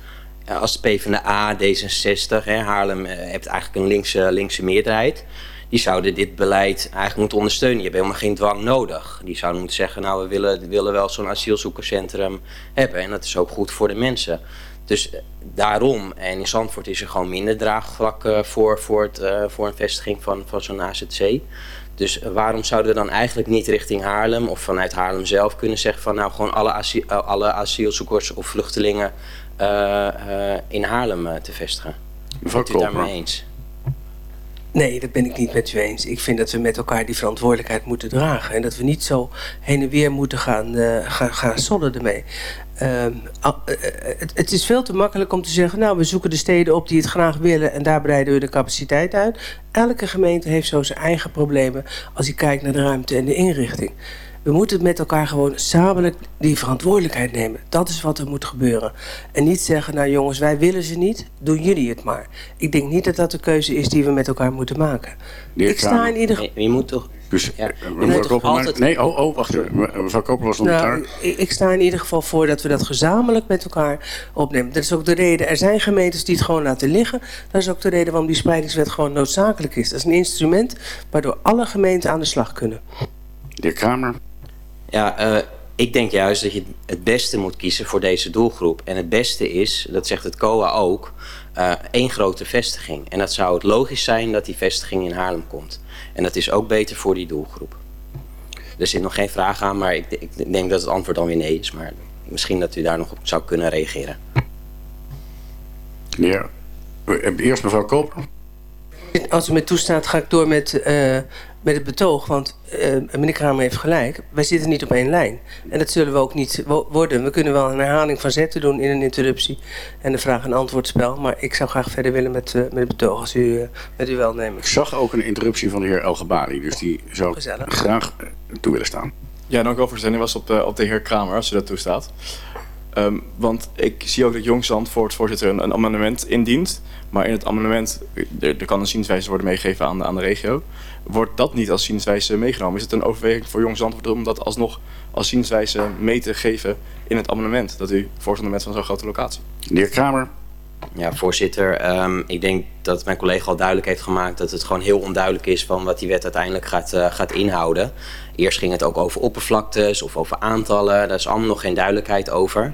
als de PvdA, D66, hè, Haarlem uh, heeft eigenlijk een linkse, linkse meerderheid. Die zouden dit beleid eigenlijk moeten ondersteunen. Je hebt helemaal geen dwang nodig. Die zouden moeten zeggen, nou we willen, willen wel zo'n asielzoekerscentrum hebben. En dat is ook goed voor de mensen. Dus uh, daarom, en in Zandvoort is er gewoon minder draagvlak uh, voor, voor, het, voor een vestiging van, van zo'n AZC. Dus waarom zouden we dan eigenlijk niet richting Haarlem of vanuit Haarlem zelf kunnen zeggen van nou gewoon alle, asiel, alle asielzoekers of vluchtelingen uh, uh, in Haarlem te vestigen. Bent u daarmee eens? Nee, dat ben ik niet met u eens. Ik vind dat we met elkaar die verantwoordelijkheid moeten dragen. En dat we niet zo heen en weer moeten gaan, gaan, gaan sollen ermee. Het, het is veel te makkelijk om te zeggen... nou, we zoeken de steden op die het graag willen... en daar breiden we de capaciteit uit. Elke gemeente heeft zo zijn eigen problemen... als je kijkt naar de ruimte en de inrichting. We moeten met elkaar gewoon samen die verantwoordelijkheid nemen. Dat is wat er moet gebeuren. En niet zeggen, nou jongens, wij willen ze niet, doen jullie het maar. Ik denk niet dat dat de keuze is die we met elkaar moeten maken. ik sta in ieder geval... Je moet toch... Dus, ja, mevrouw Koppel, altijd... nee, oh, oh, wacht even. Mevrouw Koppel was nou, ik, ik sta in ieder geval voor dat we dat gezamenlijk met elkaar opnemen. Dat is ook de reden, er zijn gemeentes die het gewoon laten liggen. Dat is ook de reden waarom die spreidingswet gewoon noodzakelijk is. Dat is een instrument waardoor alle gemeenten aan de slag kunnen. De heer Kramer. Ja, uh, ik denk juist dat je het beste moet kiezen voor deze doelgroep. En het beste is, dat zegt het COA ook, uh, één grote vestiging. En dat zou het logisch zijn dat die vestiging in Haarlem komt. En dat is ook beter voor die doelgroep. er zit nog geen vraag aan, maar ik, ik denk dat het antwoord dan weer nee is. Maar misschien dat u daar nog op zou kunnen reageren. Ja. Eerst mevrouw Koper. Als u me toestaat, ga ik door met, uh, met het betoog. Want uh, meneer Kramer heeft gelijk. Wij zitten niet op één lijn. En dat zullen we ook niet worden. We kunnen wel een herhaling van zetten doen in een interruptie. En een vraag- en antwoordspel. Maar ik zou graag verder willen met, uh, met het betoog. Als u met u wel neemt. Ik zag ook een interruptie van de heer Elgebali. Dus die zou ik graag toe willen staan. Ja, dank u wel voor de zending. was op de, op de heer Kramer, als u dat toestaat. Um, want ik zie ook dat Jong Zandvoort, voorzitter, een, een, amendement indient. Maar in het amendement, er, er kan een zienswijze worden meegegeven aan de, aan de regio. Wordt dat niet als zienswijze meegenomen? Is het een overweging voor Jong Zandvoort om dat alsnog als zienswijze mee te geven in het amendement? Dat u voorstander bent van zo'n grote locatie. De heer Kramer. Ja, voorzitter. Um, ik denk dat mijn collega al duidelijk heeft gemaakt dat het gewoon heel onduidelijk is van wat die wet uiteindelijk gaat, uh, gaat inhouden. Eerst ging het ook over oppervlaktes of over aantallen. Daar is allemaal nog geen duidelijkheid over.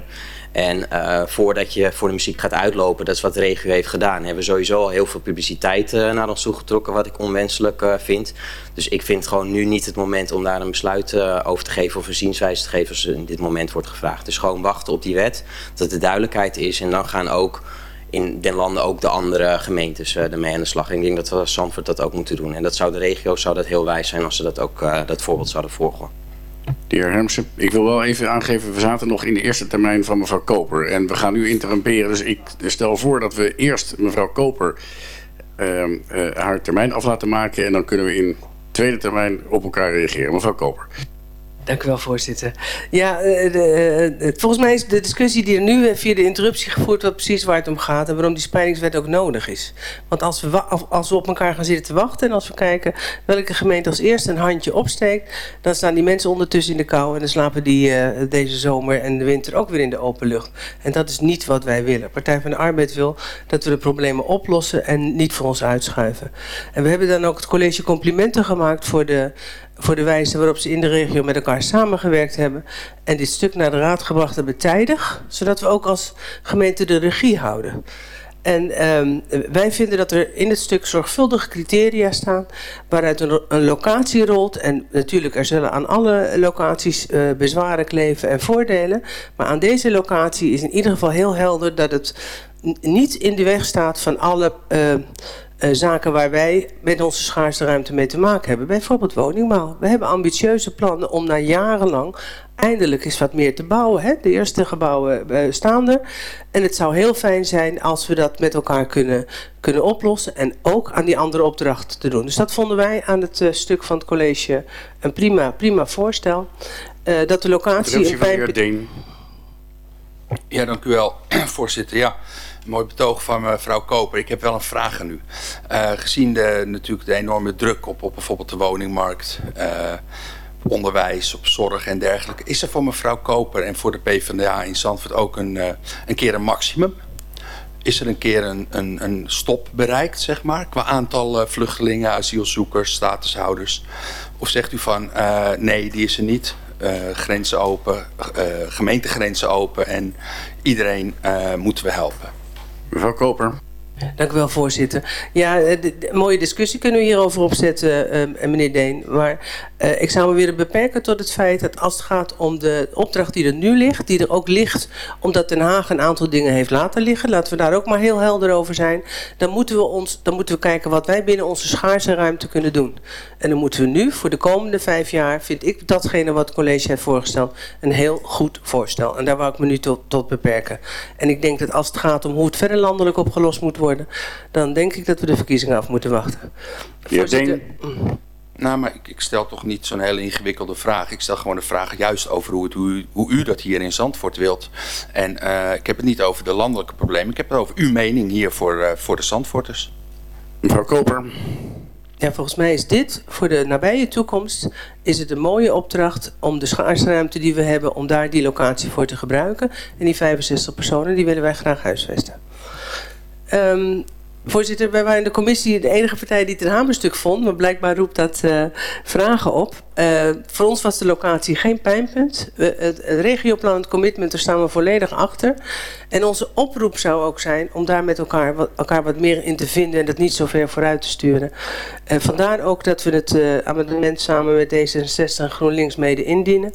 En uh, voordat je voor de muziek gaat uitlopen, dat is wat de regio heeft gedaan, hebben we sowieso al heel veel publiciteit uh, naar ons toe getrokken, wat ik onwenselijk vind. Dus ik vind gewoon nu niet het moment om daar een besluit over te geven of een zienswijze te geven als in dit moment wordt gevraagd. Dus gewoon wachten op die wet, dat er duidelijkheid is en dan gaan ook in den landen ook de andere gemeentes uh, ermee aan de slag. Ik denk dat we Zandvoort dat ook moeten doen. En dat zou de regio zou dat heel wijs zijn als ze dat ook uh, dat voorbeeld zouden volgen. De heer Hermsen, ik wil wel even aangeven, we zaten nog in de eerste termijn van mevrouw Koper. En we gaan nu interrumperen, dus ik stel voor dat we eerst mevrouw Koper uh, uh, haar termijn af laten maken. En dan kunnen we in tweede termijn op elkaar reageren. Mevrouw Koper. Dank u wel, voorzitter. Ja, de, de, volgens mij is de discussie die er nu via de interruptie gevoerd wordt precies waar het om gaat en waarom die spreidingswet ook nodig is. Want als we, als we op elkaar gaan zitten te wachten en als we kijken welke gemeente als eerste een handje opsteekt, dan staan die mensen ondertussen in de kou en dan slapen die deze zomer en de winter ook weer in de open lucht. En dat is niet wat wij willen. Partij van de Arbeid wil dat we de problemen oplossen en niet voor ons uitschuiven. En we hebben dan ook het college complimenten gemaakt voor de voor de wijze waarop ze in de regio met elkaar samengewerkt hebben. En dit stuk naar de raad gebracht hebben tijdig. Zodat we ook als gemeente de regie houden. En um, wij vinden dat er in het stuk zorgvuldige criteria staan waaruit een, locatie rolt. En natuurlijk er zullen aan alle locaties uh, bezwaren kleven en voordelen. Maar aan deze locatie is in ieder geval heel helder dat het niet in de weg staat van alle... Uh, uh, zaken waar wij met onze schaarste ruimte mee te maken hebben. Bijvoorbeeld woningbouw. We hebben ambitieuze plannen om na jarenlang eindelijk eens wat meer te bouwen. Hè? De eerste gebouwen uh, staan er. En het zou heel fijn zijn als we dat met elkaar kunnen, kunnen oplossen. En ook aan die andere opdracht te doen. Dus dat vonden wij aan het uh, stuk van het college een prima, prima voorstel. dat de locatie... Pijp... Ja, dank u wel, voorzitter. Ja, mooi betoog van mevrouw Koper. Ik heb wel een vraag aan u. Uh, gezien de, natuurlijk de enorme druk op, op bijvoorbeeld de woningmarkt, uh, onderwijs, op zorg en dergelijke. Is er voor mevrouw Koper en voor de PvdA in Zandvoort ook een, een keer een maximum? Is er een keer een, een, een stop bereikt, zeg maar, qua aantal vluchtelingen, asielzoekers, statushouders? Of zegt u van, nee, die is er niet? Grenzen open, gemeentegrenzen open en iedereen moeten we helpen. Mevrouw Koper. Dank u wel, voorzitter. Ja, de, de, mooie discussie kunnen we hierover opzetten, uh, meneer Deen. Maar uh, ik zou me willen beperken tot het feit dat als het gaat om de opdracht die er nu ligt, die er ook ligt omdat Den Haag een aantal dingen heeft laten liggen, laten we daar ook maar heel helder over zijn, dan moeten we, ons, dan moeten we kijken wat wij binnen onze schaarse ruimte kunnen doen. En dan moeten we nu, voor de komende vijf jaar, vind ik datgene wat het college heeft voorgesteld, een heel goed voorstel. En daar wou ik me nu tot, tot beperken. En ik denk dat als het gaat om hoe het verder landelijk opgelost moet worden, dan denk ik dat we de verkiezingen af moeten wachten. Ja, denk... Nou, maar ik, ik, stel toch niet zo'n hele ingewikkelde vraag. Ik stel gewoon de vraag juist over hoe, het, hoe, u, hoe u dat hier in Zandvoort wilt. En uh, ik heb het niet over de landelijke problemen. Ik heb het over uw mening hier voor, uh, voor de Zandvoorters. Mevrouw Koper. Ja, volgens mij is dit voor de nabije toekomst is het een mooie opdracht om de schaarsruimte die we hebben, om daar die locatie voor te gebruiken. En die 65 personen, die willen wij graag huisvesten. Um, voorzitter, wij waren in de commissie de enige partij die het een hamerstuk vond. Maar blijkbaar roept dat uh, vragen op. Eh, voor ons was de locatie geen pijnpunt. We- het, het regioplan het commitment, daar staan we volledig achter. En onze oproep zou ook zijn om daar met elkaar wat, elkaar wat meer in te vinden en dat niet zo ver vooruit te sturen. En vandaar ook dat we het eh, amendement samen met D66 en GroenLinks mede indienen.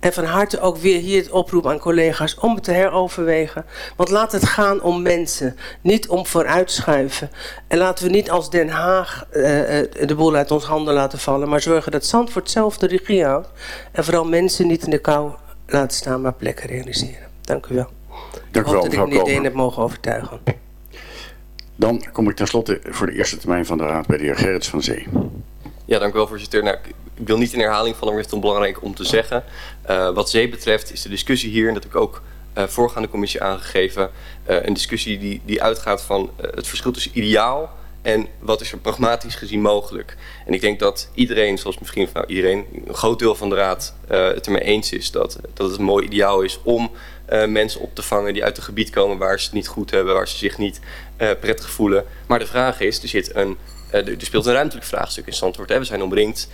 En van harte ook weer hier het oproep aan collega's om het te heroverwegen. Want laat het gaan om mensen, niet om vooruitschuiven. En laten we niet als Den Haag eh, eh, de boel uit ons handen laten vallen, maar zorgen dat Zandvoort zelf de regie houdt. En vooral mensen niet in de kou laten staan, maar plekken realiseren. Dank u wel. Dank u Ik wel, hoop dat ik meneer Deen heb mogen overtuigen. Dan kom ik tenslotte voor de eerste termijn van de Raad bij de heer Gerrits van Zee. Ja, dank u wel, voorzitter. Nou, ik- ik wil niet in herhaling vallen, maar het is belangrijk om te zeggen. Eh, wat zee betreft is de discussie hier, en dat heb ik ook eh voorgaande commissie aangegeven, eh, een discussie die, die uitgaat van het verschil tussen ideaal en wat is er pragmatisch gezien mogelijk. En ik denk dat iedereen, zoals misschien nou, iedereen, een groot deel van de raad eh, het ermee eens is dat, dat het een mooi ideaal is om eh, mensen op te vangen die uit een gebied komen waar ze het niet goed hebben, waar ze zich niet eh, prettig voelen. Maar de vraag is, er zit een er speelt een ruimtelijk vraagstuk in Zandvoort. We zijn omringd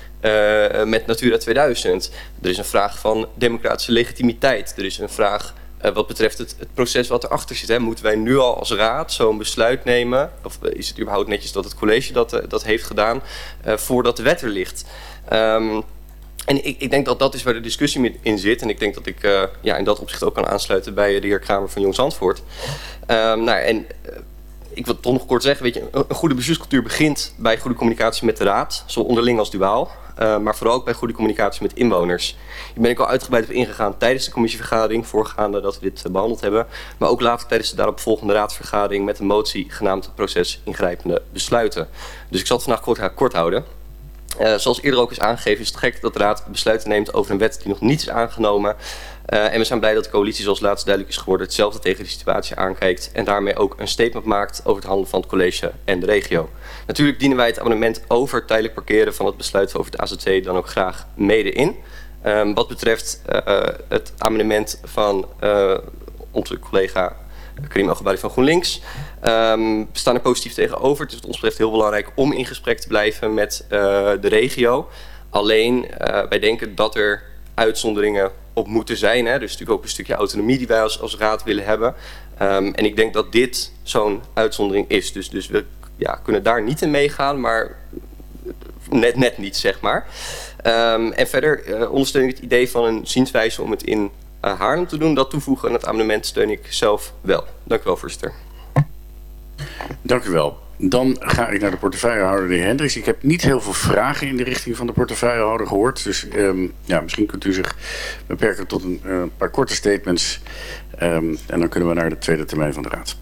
met Natura 2000. Er is een vraag van democratische legitimiteit. Er is een vraag eh, wat betreft het, het proces wat erachter zit. Hè. Moeten wij nu al als raad zo'n besluit nemen? Of eh, is het überhaupt netjes dat het college dat, eh, dat heeft gedaan voordat de wet er ligt? Ehm, en ik, ik denk dat dat is waar de discussie in zit. En ik denk dat ik ja, in dat opzicht ook kan aansluiten bij de heer Kramer van Jong Zandvoort. Ehm, nou, en ik wil toch nog kort zeggen, weet je, een, een goede bestuurscultuur begint bij goede communicatie met de raad, zowel onderling als duaal. Eh, maar vooral ook bij goede communicatie met inwoners. Hier ben ik al uitgebreid op ingegaan tijdens de commissievergadering, voorgaande dat we dit eh, behandeld hebben. Maar ook later tijdens de daaropvolgende raadsvergadering met een motie genaamd proces ingrijpende besluiten. Dus ik zal het vandaag kort, kort houden. Eh, zoals eerder ook is aangegeven is het gek dat de Raad besluiten neemt over een wet die nog niet is aangenomen. Eh, en we zijn blij dat de coalitie zoals laatst duidelijk is geworden hetzelfde tegen de situatie aankijkt. En daarmee ook een statement maakt over het handelen van het college en de regio. Natuurlijk dienen wij het amendement over tijdelijk parkeren van het besluit over het AZC dan ook graag mede in. Ehm, wat betreft eh, eh, het amendement van onze collega Karim Elgebali van GroenLinks. Ehm, we staan er positief tegenover. Het is ons betreft heel belangrijk om in gesprek te blijven met de regio. Alleen, wij denken dat er uitzonderingen op moeten zijn. Hè? Dus natuurlijk ook een stukje autonomie die wij als, raad willen hebben. Ehm, en ik denk dat dit zo'n uitzondering is. Dus, dus we ja, kunnen daar niet in meegaan, maar net, net niet, zeg maar. Ehm, en verder eh, ondersteun ik het idee van een zienswijze om het in eh, Haarlem te doen. Dat toevoegen aan het amendement steun ik zelf wel. Dank u wel, voorzitter. Dank u wel. Dan ga ik naar de portefeuillehouder, de heer Hendricks. Ik heb niet heel veel vragen in de richting van de portefeuillehouder gehoord. Dus ehm, ja, misschien kunt u zich beperken tot een eh, paar korte statements. Ehm, en dan kunnen we naar de tweede termijn van de raad.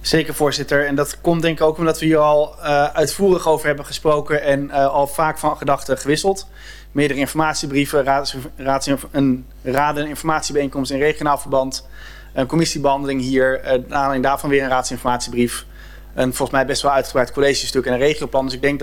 Zeker, voorzitter. En dat komt denk ik ook omdat we hier al eh, uitvoerig over hebben gesproken en eh, al vaak van gedachten gewisseld. Meerdere informatiebrieven, raads, een raden- en informatiebijeenkomst in regionaal verband, een commissiebehandeling hier, uh, aanleiding daarvan weer een raadsinformatiebrief. Een volgens mij best wel uitgebreid collegestuk en een regioplan. Dus ik denk